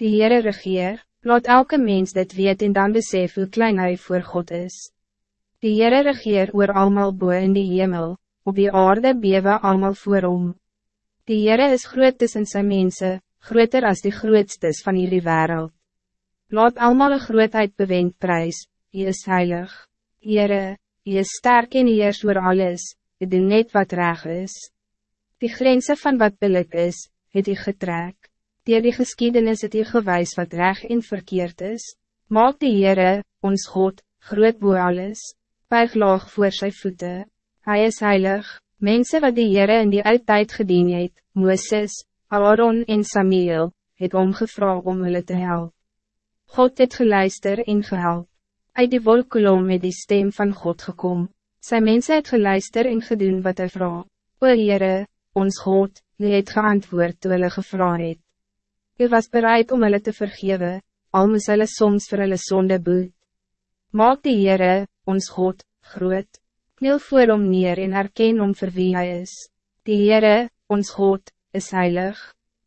Die Heere regeer, laat elke mens dit weet en dan besef hoe klein hij voor God is. Die Heere regeer oor almal boe in die hemel, op die aarde bewe almal voor hom. Die Heere is groot tussen sy mense, groter als die grootstes van hierdie wereld. Laat almal een grootheid bewend prijs, Hij is heilig. Heere, Hij is sterk en heers oor alles, Hy doen net wat reg is. Die grenzen van wat billik is, het hy getrek. Dier die geschiedenis het hy gewys wat reg en verkeerd is. Maak die Heere, ons God, groot boe alles, buig laag voor sy voeten. Hij is heilig, mensen wat die Heere in die oudtijd gedien het, Mooses, Aaron en Samuel, het omgevra om hulle te helpen. God het geluister en gehelp. Uit die wolkolom met die stem van God gekom. Sy mense het geluister en gedoen wat hy vraag. O Heere, ons God, die het geantwoord toe hulle gevra het. Hy was bereid om hulle te vergeven, al moes hulle soms vir hulle sonde boet. Maak die Heere, ons God, groot. Kniel voor om neer en erken om vir wie hy is. Die Heere, ons God, is heilig.